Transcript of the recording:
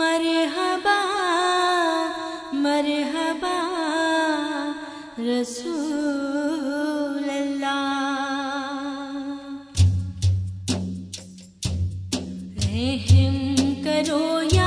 مرحبا مرحبا رسول اللہ۔ رحم کرو یا